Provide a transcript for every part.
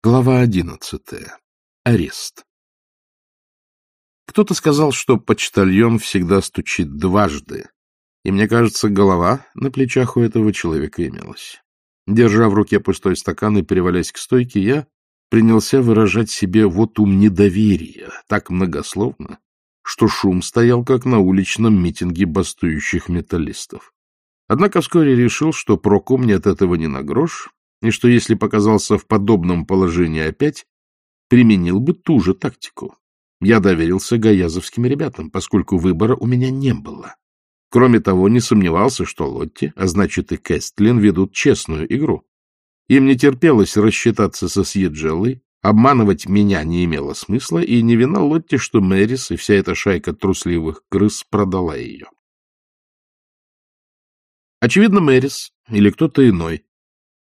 Глава одиннадцатая. Арест. Кто-то сказал, что почтальон всегда стучит дважды, и мне кажется, голова на плечах у этого человека имелась. Держа в руке пустой стакан и перевалясь к стойке, я принялся выражать себе вот ум недоверия, так многословно, что шум стоял, как на уличном митинге бастующих металлистов. Однако вскоре решил, что проку мне от этого не на грош, и что если показался в подобном положении опять, применил бы ту же тактику. Я доверился гаязовским ребятам, поскольку выбора у меня не было. Кроме того, не сомневался, что Лотти, а значит и Кестлин, ведут честную игру. Им не терпелось рассчитаться со Сьеджеллой, обманывать меня не имело смысла, и не вина Лотти, что Мэрис и вся эта шайка трусливых крыс продала ее. Очевидно, Мэрис или кто-то иной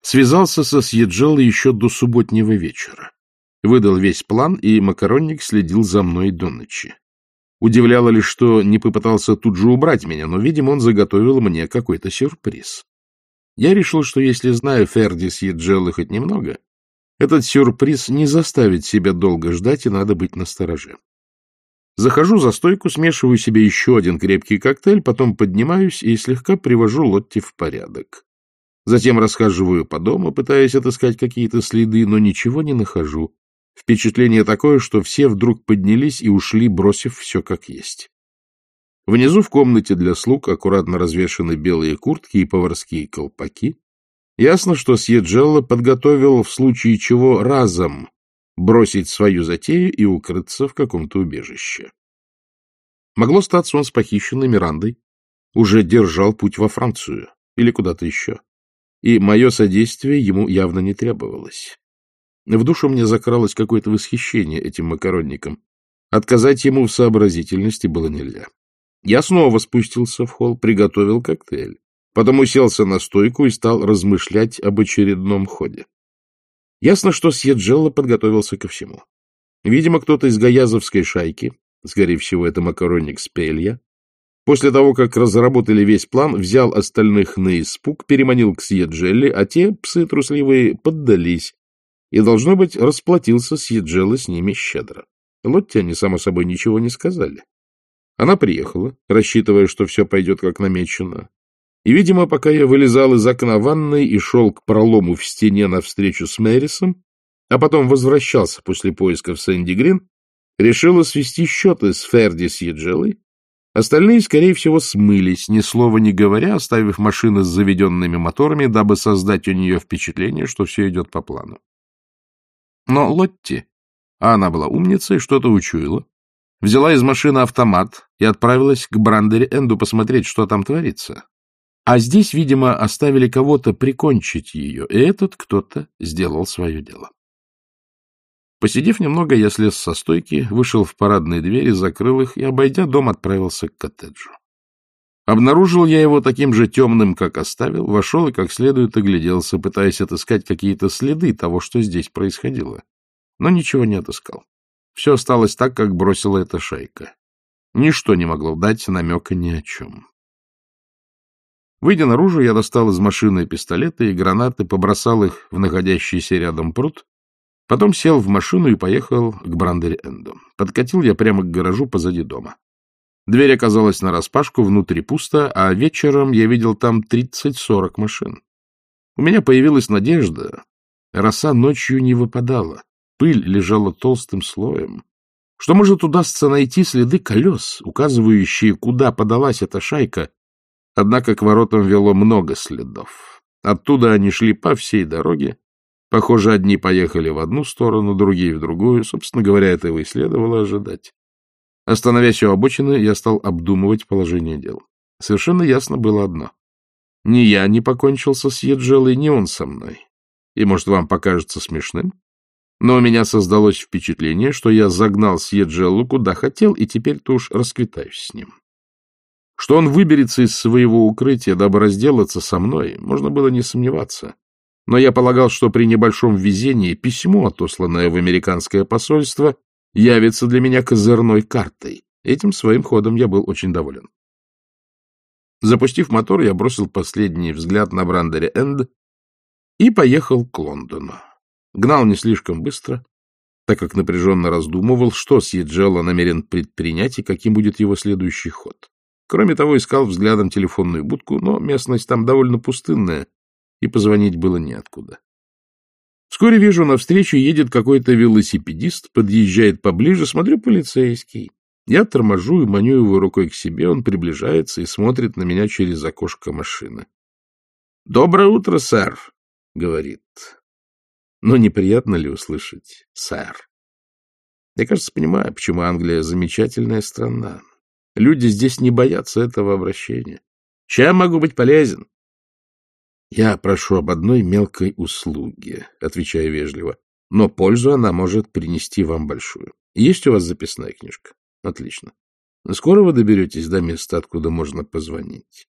Связался со Сьеджелой еще до субботнего вечера. Выдал весь план, и макаронник следил за мной до ночи. Удивляло лишь, что не попытался тут же убрать меня, но, видимо, он заготовил мне какой-то сюрприз. Я решил, что если знаю Ферди Сьеджелы хоть немного, этот сюрприз не заставит себя долго ждать, и надо быть настороже. Захожу за стойку, смешиваю себе еще один крепкий коктейль, потом поднимаюсь и слегка привожу Лотти в порядок. Затем расхаживаю по дому, пытаясь отыскать какие-то следы, но ничего не нахожу. Впечатление такое, что все вдруг поднялись и ушли, бросив все как есть. Внизу в комнате для слуг аккуратно развешаны белые куртки и поварские колпаки. Ясно, что Сьеджелло подготовил в случае чего разом бросить свою затею и укрыться в каком-то убежище. Могло статься он с похищенной Мирандой, уже держал путь во Францию или куда-то еще и мое содействие ему явно не требовалось. В душу мне закралось какое-то восхищение этим макаронником. Отказать ему в сообразительности было нельзя. Я снова спустился в холл, приготовил коктейль. Потом уселся на стойку и стал размышлять об очередном ходе. Ясно, что Сьеджелло подготовился ко всему. Видимо, кто-то из гаязовской шайки, скорее всего, это макаронник Спелья, После того, как разработали весь план, взял остальных на испуг, переманил к Сьеджелли, а те, псы трусливые, поддались. И, должно быть, расплатился Сьеджелла с ними щедро. Лотте они, само собой, ничего не сказали. Она приехала, рассчитывая, что все пойдет как намечено. И, видимо, пока я вылезал из окна ванной и шел к пролому в стене навстречу с Мэрисом, а потом возвращался после поисков Сэнди Грин, решила свести счеты с Ферди Сьеджеллой Остальные, скорее всего, смылись, ни слова не говоря, оставив машины с заведенными моторами, дабы создать у нее впечатление, что все идет по плану. Но Лотти, а она была умницей, что-то учуяла, взяла из машины автомат и отправилась к Брандере-Энду посмотреть, что там творится. А здесь, видимо, оставили кого-то прикончить ее, и этот кто-то сделал свое дело. Посидев немного, я слез со стойки, вышел в парадные двери, закрыл их и, обойдя дом, отправился к коттеджу. Обнаружил я его таким же темным, как оставил, вошел и как следует огляделся, пытаясь отыскать какие-то следы того, что здесь происходило. Но ничего не отыскал. Все осталось так, как бросила эта шайка. Ничто не могло дать намека ни о чем. Выйдя наружу, я достал из машины пистолеты и гранаты, побросал их в находящийся рядом пруд Потом сел в машину и поехал к Брандери-Энду. Подкатил я прямо к гаражу позади дома. Дверь оказалась нараспашку, внутри пусто, а вечером я видел там 30-40 машин. У меня появилась надежда. Роса ночью не выпадала, пыль лежала толстым слоем. Что может удастся найти следы колес, указывающие, куда подалась эта шайка? Однако к воротам вело много следов. Оттуда они шли по всей дороге, Похоже, одни поехали в одну сторону, другие в другую. Собственно говоря, этого и следовало ожидать. Остановясь у обочины, я стал обдумывать положение дел. Совершенно ясно было одно. Ни я не покончился с Еджелой, ни он со мной. И, может, вам покажется смешным, но у меня создалось впечатление, что я загнал Сьеджеллу куда хотел, и теперь-то уж расквитаюсь с ним. Что он выберется из своего укрытия, дабы разделаться со мной, можно было не сомневаться но я полагал, что при небольшом везении письмо, отосланное в американское посольство, явится для меня козырной картой. Этим своим ходом я был очень доволен. Запустив мотор, я бросил последний взгляд на Брандере Энд и поехал к Лондону. Гнал не слишком быстро, так как напряженно раздумывал, что Сьеджелло намерен предпринять и каким будет его следующий ход. Кроме того, искал взглядом телефонную будку, но местность там довольно пустынная, и позвонить было неоткуда. Вскоре вижу, навстречу едет какой-то велосипедист, подъезжает поближе, смотрю, полицейский. Я торможу и маню его рукой к себе, он приближается и смотрит на меня через окошко машины. — Доброе утро, сэр, — говорит. Но неприятно ли услышать «сэр»? Я, кажется, понимаю, почему Англия замечательная страна. Люди здесь не боятся этого обращения. Чем могу быть полезен? Я прошу об одной мелкой услуге, отвечаю вежливо, но пользу она может принести вам большую. Есть у вас записная книжка? Отлично. Скоро вы доберетесь до места, откуда можно позвонить.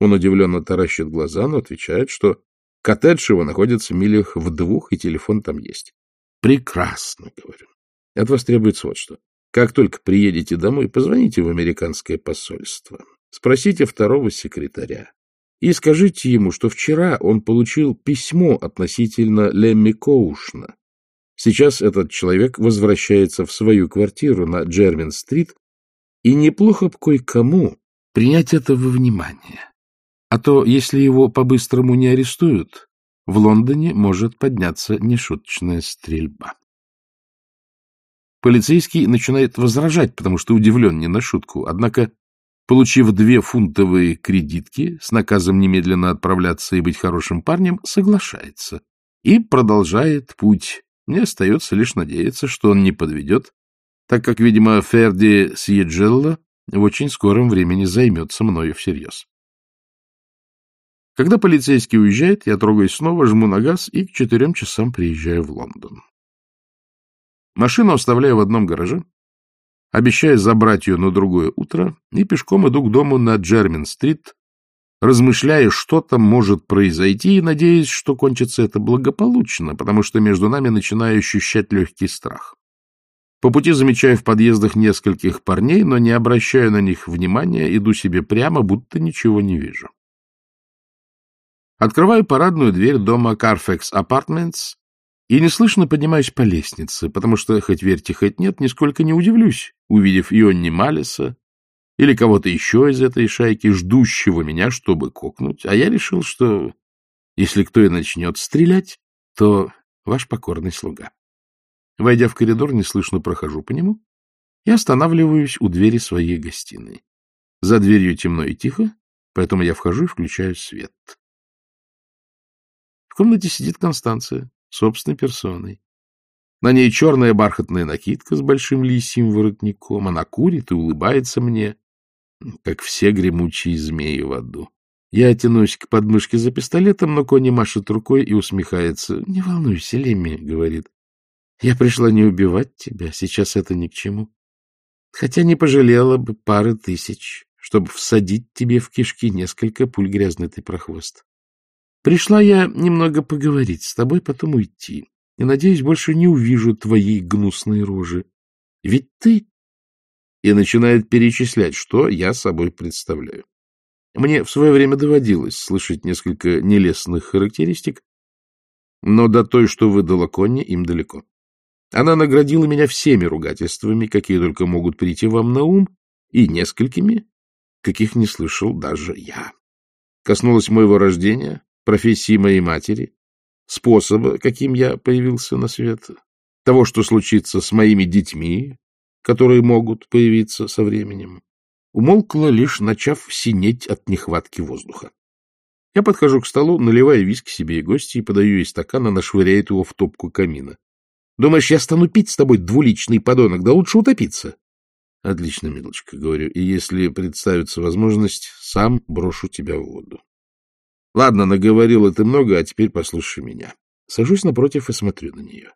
Он удивленно таращит глаза, но отвечает, что коттедж его находится в милях в двух, и телефон там есть. Прекрасно, говорю. От вас требуется вот что. Как только приедете домой, позвоните в американское посольство. Спросите второго секретаря и скажите ему, что вчера он получил письмо относительно Лемми Коушна. Сейчас этот человек возвращается в свою квартиру на Джермин-стрит, и неплохо бы кое-кому принять это во внимание. А то, если его по-быстрому не арестуют, в Лондоне может подняться нешуточная стрельба. Полицейский начинает возражать, потому что удивлен не на шутку. Однако получив две фунтовые кредитки с наказом немедленно отправляться и быть хорошим парнем, соглашается и продолжает путь. Мне остается лишь надеяться, что он не подведет, так как, видимо, Ферди Сьеджелло в очень скором времени займется мною всерьез. Когда полицейский уезжает, я трогаюсь снова, жму на газ и к четырем часам приезжаю в Лондон. Машину оставляю в одном гараже, обещая забрать ее на другое утро, и пешком иду к дому на Джермин-стрит, размышляя, что там может произойти, и надеясь, что кончится это благополучно, потому что между нами начинаю ощущать легкий страх. По пути замечаю в подъездах нескольких парней, но не обращаю на них внимания, иду себе прямо, будто ничего не вижу. Открываю парадную дверь дома Carfax Apartments и неслышно поднимаюсь по лестнице, потому что, хоть верьте, хоть нет, нисколько не удивлюсь, увидев Ионни Малиса или кого-то еще из этой шайки, ждущего меня, чтобы кокнуть. А я решил, что если кто и начнет стрелять, то ваш покорный слуга. Войдя в коридор, неслышно прохожу по нему и останавливаюсь у двери своей гостиной. За дверью темно и тихо, поэтому я вхожу и включаю свет. В комнате сидит Констанция собственной персоной. На ней черная бархатная накидка с большим лисьим воротником. Она курит и улыбается мне, как все гремучие змеи в аду. Я тянусь к подмышке за пистолетом, но Кони машет рукой и усмехается. — Не волнуйся, Лемми, — говорит. — Я пришла не убивать тебя, сейчас это ни к чему. Хотя не пожалела бы пары тысяч, чтобы всадить тебе в кишки несколько пуль грязный ты прохвост. Пришла я немного поговорить с тобой, потом уйти. И, надеюсь, больше не увижу твоей гнусной рожи. Ведь ты... И начинает перечислять, что я собой представляю. Мне в свое время доводилось слышать несколько нелестных характеристик, но до той, что выдала Конни, им далеко. Она наградила меня всеми ругательствами, какие только могут прийти вам на ум, и несколькими, каких не слышал даже я. Коснулась моего рождения, профессии моей матери, способа, каким я появился на свет, того, что случится с моими детьми, которые могут появиться со временем, умолкла, лишь начав синеть от нехватки воздуха. Я подхожу к столу, наливаю виски себе и гости и подаю ей стакан, она швыряет его в топку камина. — Думаешь, я стану пить с тобой, двуличный подонок? Да лучше утопиться. — Отлично, милочка, — говорю, — и если представится возможность, сам брошу тебя в воду. Ладно, наговорила ты много, а теперь послушай меня. Сажусь напротив и смотрю на нее.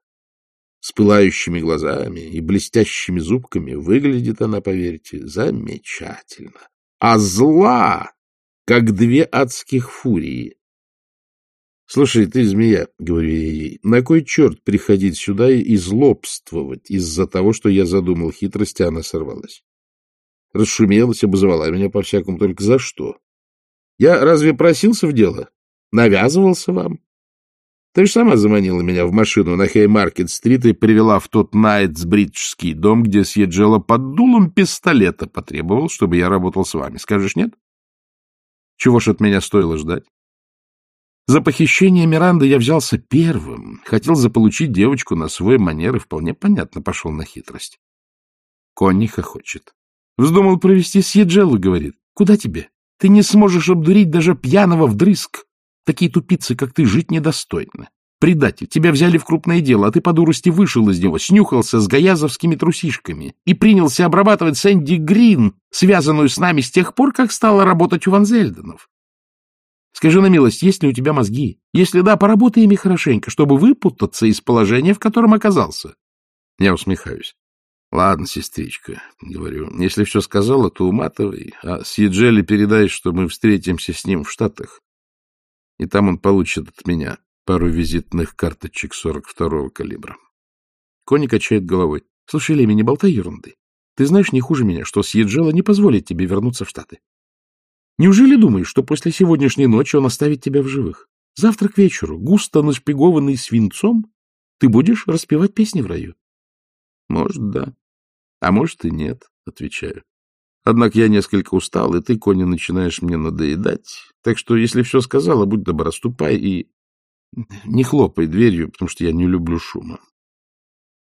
С пылающими глазами и блестящими зубками выглядит она, поверьте, замечательно. А зла, как две адских фурии. Слушай, ты змея, — говорю я ей, — на кой черт приходить сюда и злобствовать из-за того, что я задумал хитрости, а она сорвалась? Расшумелась, обозвала меня по-всякому, только за что? Я разве просился в дело? Навязывался вам? Ты же сама заманила меня в машину на Хеймаркет-стрит и привела в тот Найтсбриджский дом, где съезжала под дулом пистолета потребовал, чтобы я работал с вами. Скажешь нет? Чего ж от меня стоило ждать? За похищение Миранды я взялся первым. Хотел заполучить девочку на свой манер и вполне понятно пошел на хитрость. Конни хохочет. Вздумал провести съеджелу, говорит. Куда тебе? Ты не сможешь обдурить даже пьяного вдрызг. Такие тупицы, как ты, жить недостойны. Предатель, тебя взяли в крупное дело, а ты по дурости вышел из него, снюхался с гаязовскими трусишками и принялся обрабатывать Сэнди Грин, связанную с нами с тех пор, как стала работать у Ван Зельденов. Скажи на милость, есть ли у тебя мозги? Если да, поработай ими хорошенько, чтобы выпутаться из положения, в котором оказался. Я усмехаюсь. Ладно, сестричка, говорю, если все сказала, то уматывай, а с Еджели передай, что мы встретимся с ним в Штатах и там он получит от меня пару визитных карточек 42-го калибра. Кони качает головой. — Слушай, Леми, не болтай ерунды. Ты знаешь не хуже меня, что Сьеджела не позволит тебе вернуться в Штаты. Неужели думаешь, что после сегодняшней ночи он оставит тебя в живых? Завтра к вечеру, густо нашпигованный свинцом, ты будешь распевать песни в раю? — Может, да. А может и нет, — отвечаю. Однако я несколько устал, и ты, Кони, начинаешь мне надоедать. Так что, если все сказала, будь добра, ступай и не хлопай дверью, потому что я не люблю шума.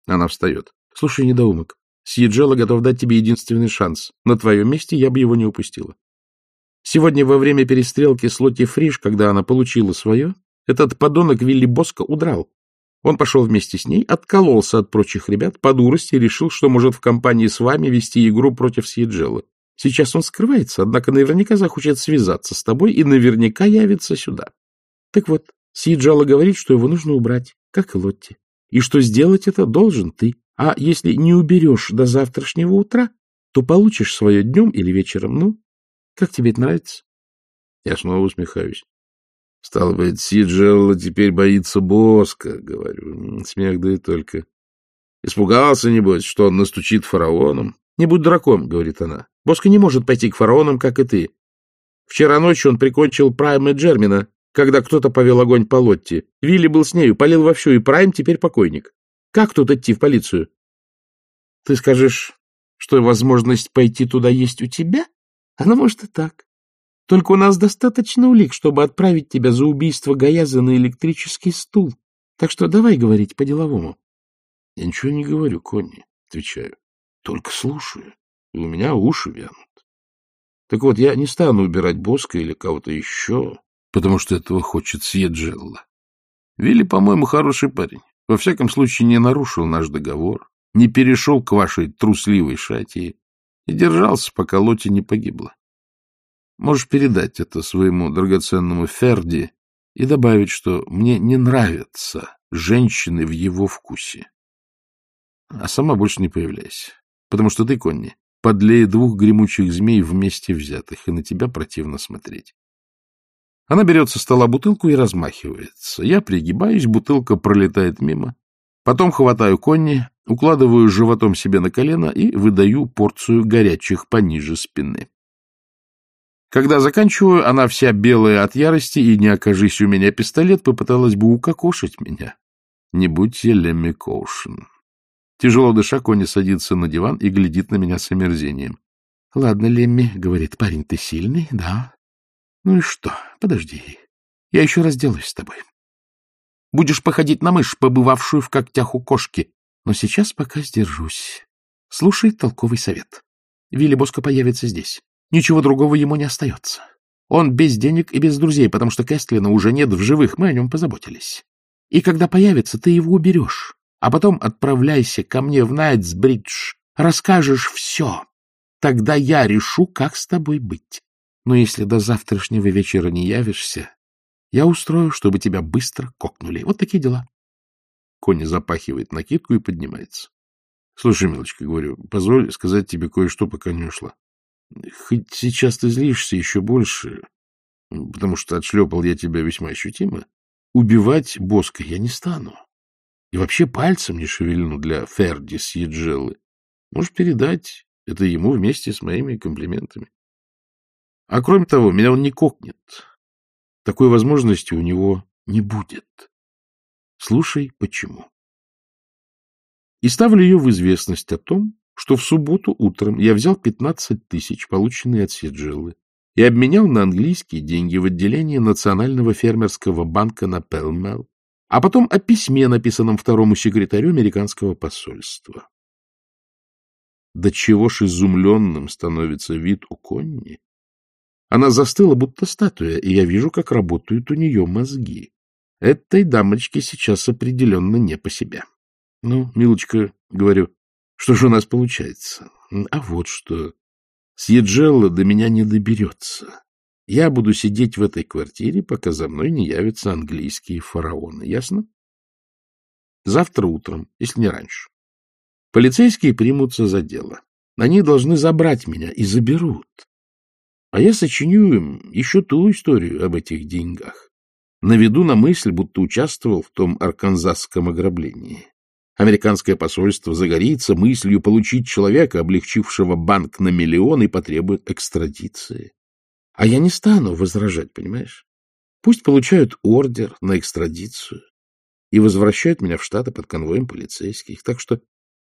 Она встает. Слушай, недоумок, Сьеджела готов дать тебе единственный шанс. На твоем месте я бы его не упустила. Сегодня во время перестрелки с Лотти Фриш, когда она получила свое, этот подонок Вилли Боско удрал. Он пошел вместе с ней, откололся от прочих ребят, по дурости решил, что может в компании с вами вести игру против Сьеджела. Сейчас он скрывается, однако наверняка захочет связаться с тобой и наверняка явится сюда. Так вот, Сиджала говорит, что его нужно убрать, как и Лотти, и что сделать это должен ты. А если не уберешь до завтрашнего утра, то получишь свое днем или вечером. Ну, как тебе это нравится? Я снова усмехаюсь. Стало быть, Сиджелла теперь боится Боска, говорю. Смех да и только. Испугался, небось, что он настучит фараоном. Не будь дураком, говорит она. Боска не может пойти к фараонам, как и ты. Вчера ночью он прикончил Прайма Джермина, когда кто-то повел огонь по Лотти. Вилли был с нею, полил вовсю, и Прайм теперь покойник. Как тут идти в полицию? Ты скажешь, что возможность пойти туда есть у тебя? Она может и так. Только у нас достаточно улик, чтобы отправить тебя за убийство Гаяза на электрический стул. Так что давай говорить по-деловому. — Я ничего не говорю, Конни, — отвечаю. — Только слушаю, и у меня уши вянут. Так вот, я не стану убирать Боска или кого-то еще, потому что этого хочет Сьеджелла. Вилли, по-моему, хороший парень. Во всяком случае, не нарушил наш договор, не перешел к вашей трусливой шатии и держался, пока Лоти не погибла. Можешь передать это своему драгоценному Ферди и добавить, что мне не нравятся женщины в его вкусе. А сама больше не появляйся, потому что ты, Конни, подлее двух гремучих змей вместе взятых, и на тебя противно смотреть. Она берет со стола бутылку и размахивается. Я пригибаюсь, бутылка пролетает мимо. Потом хватаю Конни, укладываю животом себе на колено и выдаю порцию горячих пониже спины. Когда заканчиваю, она вся белая от ярости, и не окажись у меня пистолет, попыталась бы укокошить меня. Не будьте Лемми Коушен. Тяжело дыша, Кони садится на диван и глядит на меня с омерзением. — Ладно, Лемми, — говорит, — парень, ты сильный, да? Ну и что? Подожди. Я еще разделаюсь с тобой. Будешь походить на мышь, побывавшую в когтях у кошки. Но сейчас пока сдержусь. Слушай толковый совет. Вилли Боско появится здесь. Ничего другого ему не остается. Он без денег и без друзей, потому что Кэстлина уже нет в живых, мы о нем позаботились. И когда появится, ты его уберешь, а потом отправляйся ко мне в Найтсбридж, расскажешь все. Тогда я решу, как с тобой быть. Но если до завтрашнего вечера не явишься, я устрою, чтобы тебя быстро кокнули. Вот такие дела. Кони запахивает накидку и поднимается. — Слушай, милочка, говорю, позволь сказать тебе кое-что, пока не ушла. Хоть сейчас ты злишься еще больше, потому что отшлепал я тебя весьма ощутимо, убивать Боска я не стану. И вообще пальцем не шевельну для Ферди Сьеджеллы. Можешь передать это ему вместе с моими комплиментами. А кроме того, меня он не кокнет. Такой возможности у него не будет. Слушай, почему. И ставлю ее в известность о том, что в субботу утром я взял 15 тысяч, полученные от Сиджилы, и обменял на английские деньги в отделении Национального фермерского банка на Пелмел, а потом о письме, написанном второму секретарю американского посольства. До чего ж изумленным становится вид у Конни. Она застыла, будто статуя, и я вижу, как работают у нее мозги. Этой дамочке сейчас определенно не по себе. Ну, милочка, говорю, что же у нас получается? А вот что. Сьеджелла до меня не доберется. Я буду сидеть в этой квартире, пока за мной не явятся английские фараоны. Ясно? Завтра утром, если не раньше. Полицейские примутся за дело. Они должны забрать меня и заберут. А я сочиню им еще ту историю об этих деньгах. Наведу на мысль, будто участвовал в том арканзасском ограблении. Американское посольство загорится мыслью получить человека, облегчившего банк на миллион, и потребует экстрадиции. А я не стану возражать, понимаешь? Пусть получают ордер на экстрадицию и возвращают меня в Штаты под конвоем полицейских. Так что,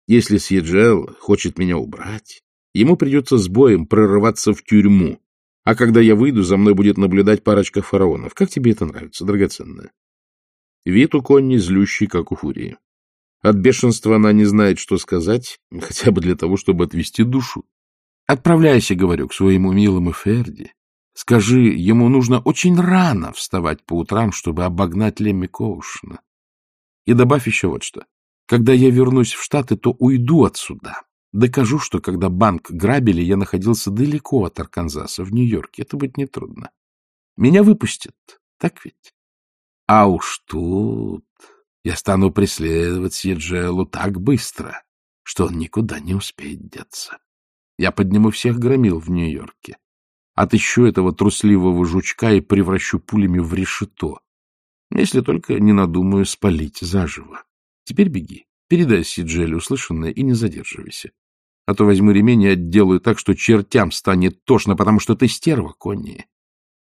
если Сьеджел хочет меня убрать, ему придется с боем прорываться в тюрьму, а когда я выйду, за мной будет наблюдать парочка фараонов. Как тебе это нравится, драгоценная? Вид у Конни злющий, как у фурии. От бешенства она не знает, что сказать, хотя бы для того, чтобы отвести душу. Отправляйся, говорю, к своему милому Ферди. Скажи, ему нужно очень рано вставать по утрам, чтобы обогнать Лемми Коушна. И добавь еще вот что. Когда я вернусь в Штаты, то уйду отсюда. Докажу, что когда банк грабили, я находился далеко от Арканзаса, в Нью-Йорке. Это будет нетрудно. Меня выпустят, так ведь? А уж тут я стану преследовать Сиджелу так быстро, что он никуда не успеет деться. Я подниму всех громил в Нью-Йорке. Отыщу этого трусливого жучка и превращу пулями в решето. Если только не надумаю спалить заживо. Теперь беги, передай Сиджеле услышанное и не задерживайся. А то возьму ремень и отделаю так, что чертям станет тошно, потому что ты стерва, Конни.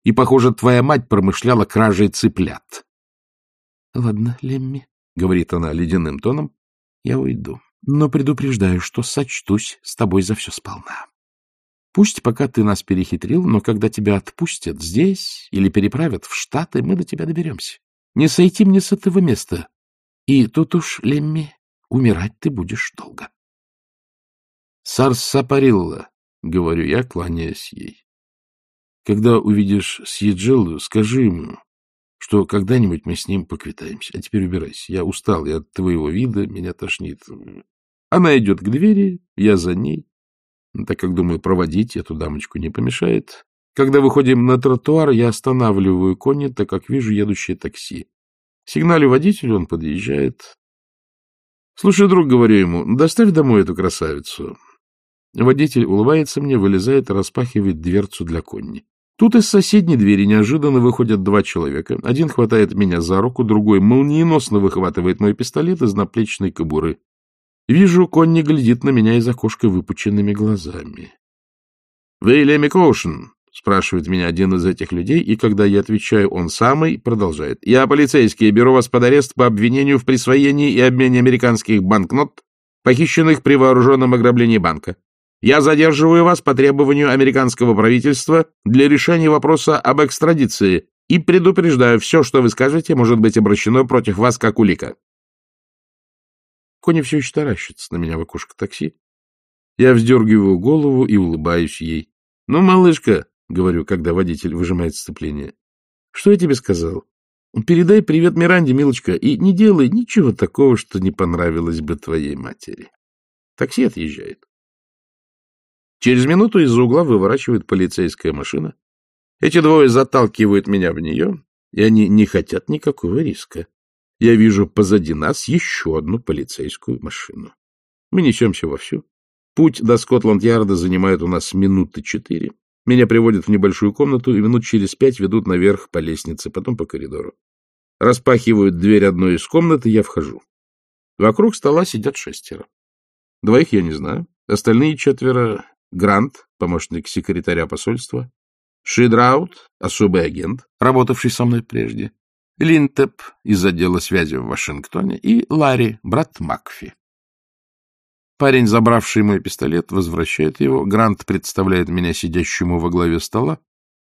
И, похоже, твоя мать промышляла кражей цыплят. — Ладно, Лемми, — говорит она ледяным тоном, — я уйду, но предупреждаю, что сочтусь с тобой за все сполна. Пусть пока ты нас перехитрил, но когда тебя отпустят здесь или переправят в Штаты, мы до тебя доберемся. Не сойти мне с этого места. И тут уж, Лемми, умирать ты будешь долго. Сарсапарилла, — говорю я, кланяясь ей. Когда увидишь Сьеджилу, скажи ему, что когда-нибудь мы с ним поквитаемся. А теперь убирайся. Я устал, я от твоего вида, меня тошнит. Она идет к двери, я за ней. Так как, думаю, проводить эту дамочку не помешает. Когда выходим на тротуар, я останавливаю кони, так как вижу едущее такси. Сигналю водителю, он подъезжает. Слушай, друг, говорю ему, доставь домой эту красавицу. Водитель улыбается мне, вылезает и распахивает дверцу для конни. Тут из соседней двери неожиданно выходят два человека. Один хватает меня за руку, другой молниеносно выхватывает мой пистолет из наплечной кобуры. Вижу, Конни глядит на меня из окошка выпученными глазами. — Вы Леми Коушен? — спрашивает меня один из этих людей, и когда я отвечаю, он самый продолжает. — Я полицейский, беру вас под арест по обвинению в присвоении и обмене американских банкнот, похищенных при вооруженном ограблении банка. Я задерживаю вас по требованию американского правительства для решения вопроса об экстрадиции и предупреждаю, все, что вы скажете, может быть обращено против вас как улика. Коня все еще таращится на меня в окошко такси. Я вздергиваю голову и улыбаюсь ей. — Ну, малышка, — говорю, когда водитель выжимает сцепление, — что я тебе сказал? Передай привет Миранде, милочка, и не делай ничего такого, что не понравилось бы твоей матери. Такси отъезжает. Через минуту из-за угла выворачивает полицейская машина. Эти двое заталкивают меня в нее, и они не хотят никакого риска. Я вижу позади нас еще одну полицейскую машину. Мы несемся вовсю. Путь до Скотланд-Ярда занимает у нас минуты четыре. Меня приводят в небольшую комнату и минут через пять ведут наверх по лестнице, потом по коридору. Распахивают дверь одной из комнат, и я вхожу. Вокруг стола сидят шестеро. Двоих я не знаю. Остальные четверо Грант, помощник секретаря посольства, Шидраут, особый агент, работавший со мной прежде, Линтеп из отдела связи в Вашингтоне и Ларри, брат Макфи. Парень, забравший мой пистолет, возвращает его. Грант представляет меня сидящему во главе стола.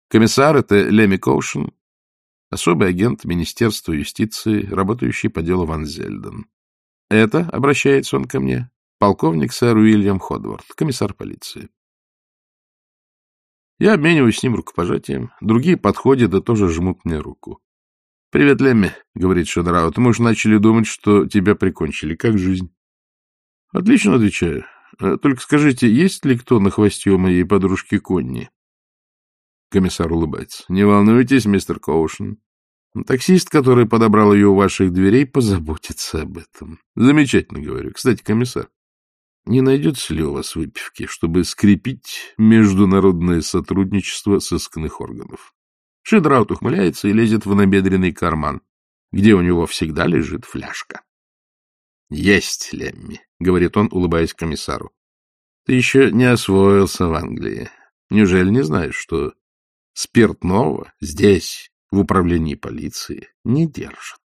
Комиссар — это Леми Коушен, особый агент Министерства юстиции, работающий по делу Ван Зельден. Это, обращается он ко мне, полковник сэр Уильям Ходвард, комиссар полиции. Я обмениваюсь с ним рукопожатием. Другие подходят и тоже жмут мне руку. — Привет, Лемми, — говорит Шадраут. — Мы уж начали думать, что тебя прикончили. Как жизнь? — Отлично, — отвечаю. — Только скажите, есть ли кто на хвосте у моей подружки Конни? Комиссар улыбается. — Не волнуйтесь, мистер Коушен. Таксист, который подобрал ее у ваших дверей, позаботится об этом. Замечательно, говорю. Кстати, комиссар, не найдется ли у вас выпивки, чтобы скрепить международное сотрудничество сыскных органов? Шидраут ухмыляется и лезет в набедренный карман, где у него всегда лежит фляжка. — Есть, Лемми, — говорит он, улыбаясь комиссару. — Ты еще не освоился в Англии. Неужели не знаешь, что спиртного здесь, в управлении полиции, не держат?